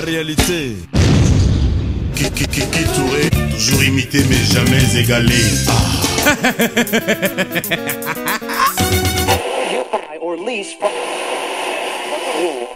la réalité. Kiki Touré, toujours imité mais jamais égalé. Ah. or lease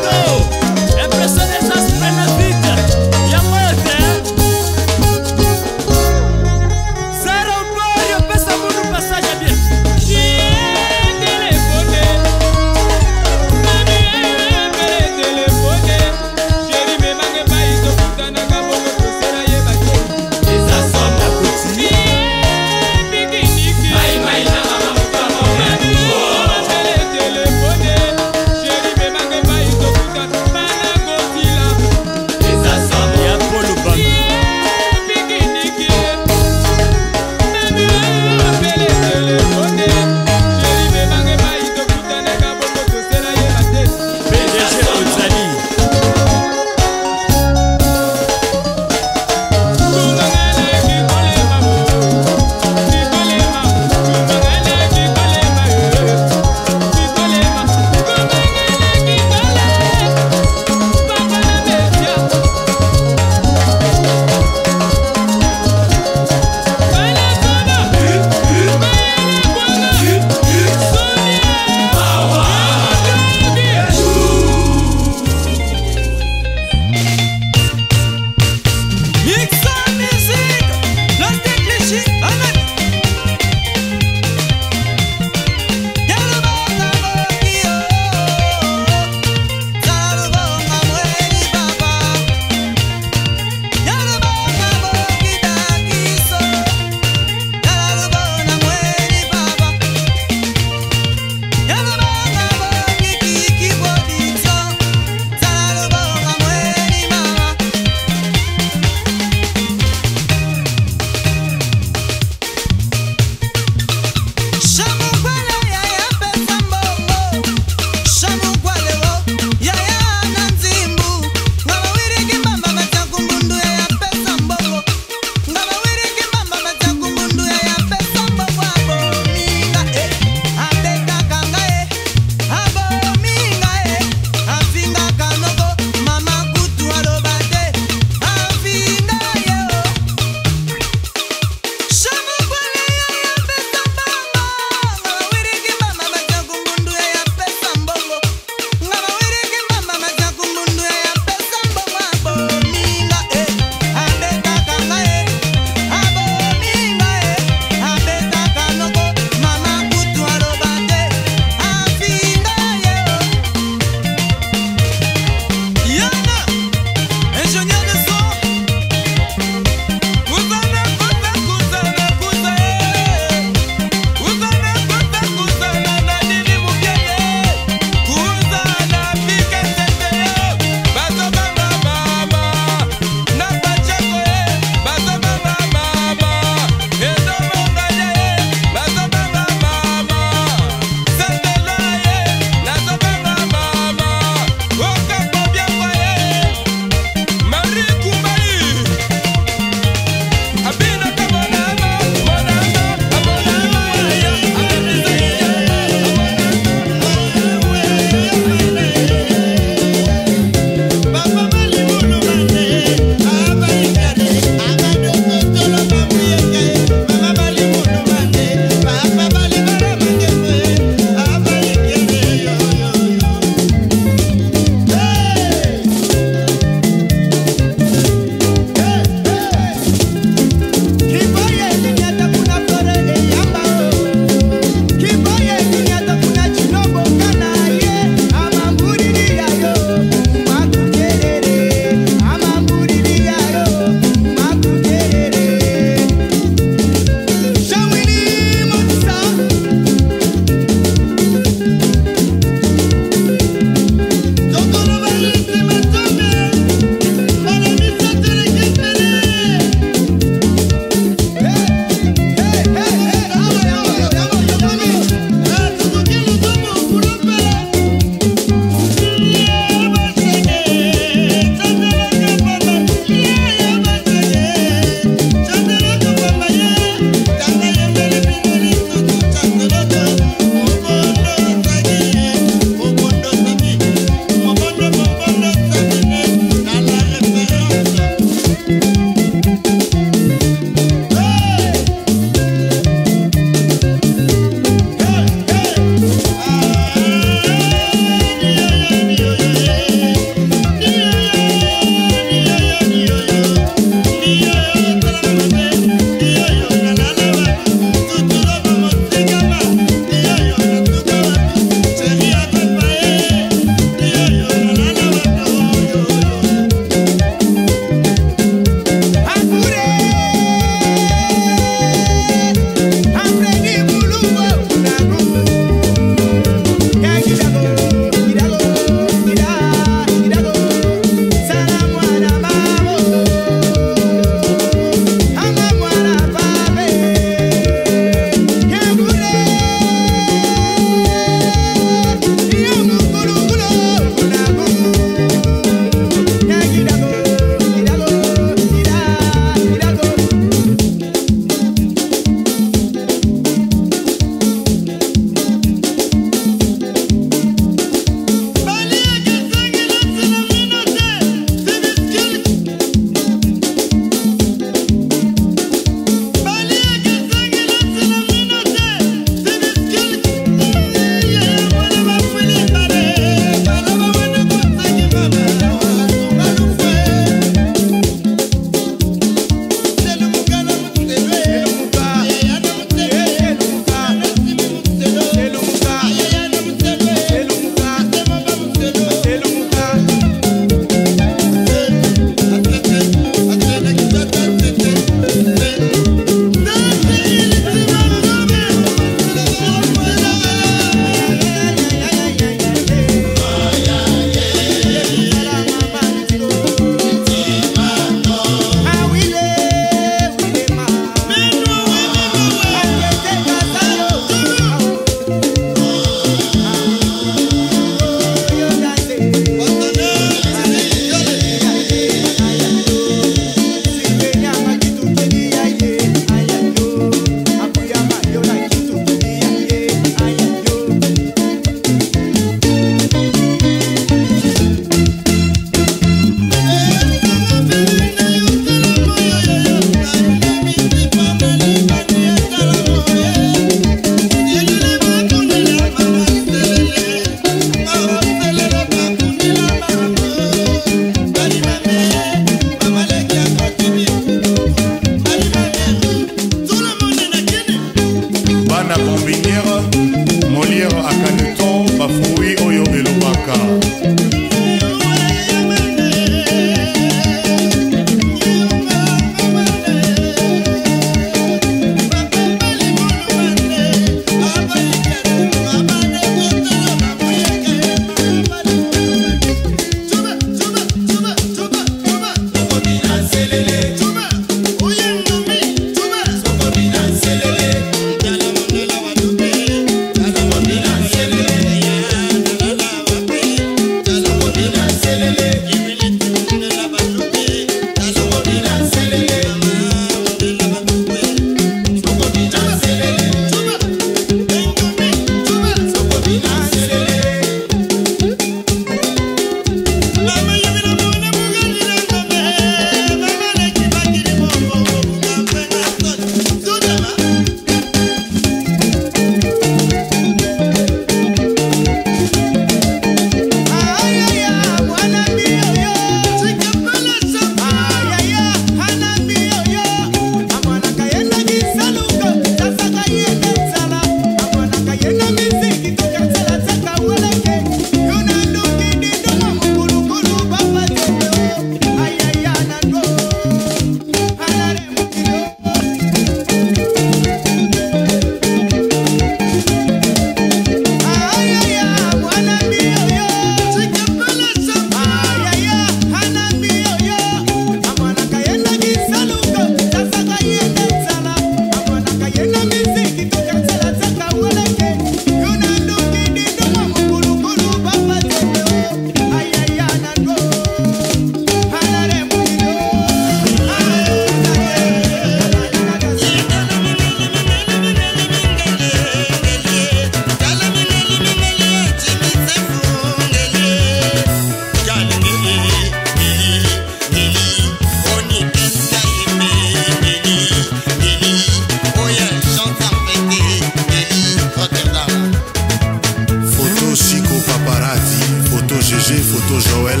J'ai photo Joël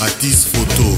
à 10 photos.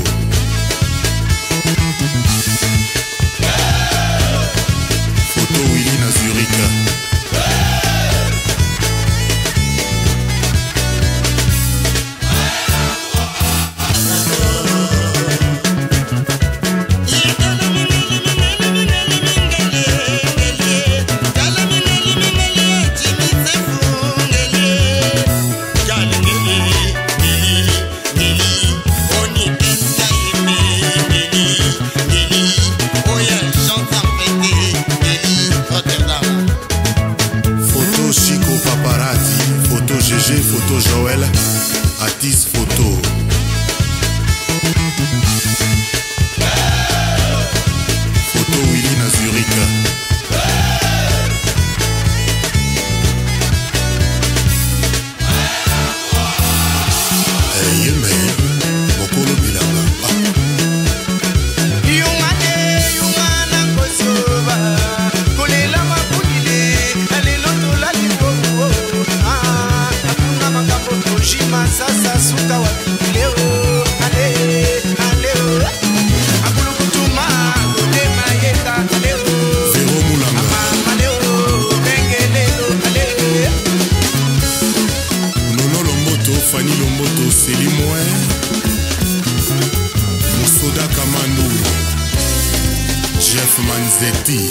Zeti.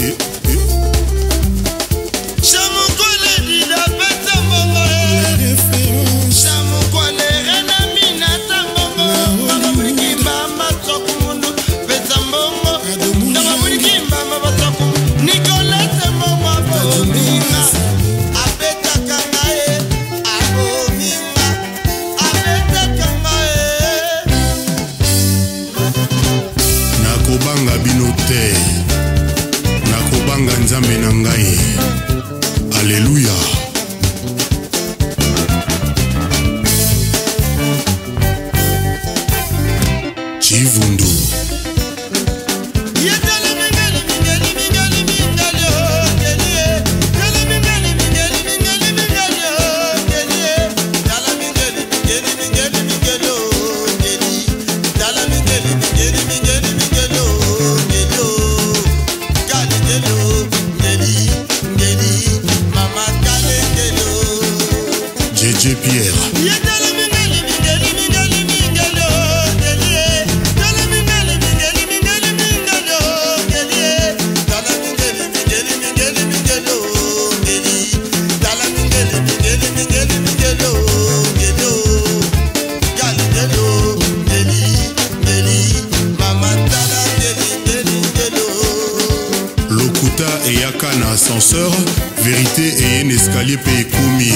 Et Et eyaka na ascenseur vérité et na escalier mpe ekomi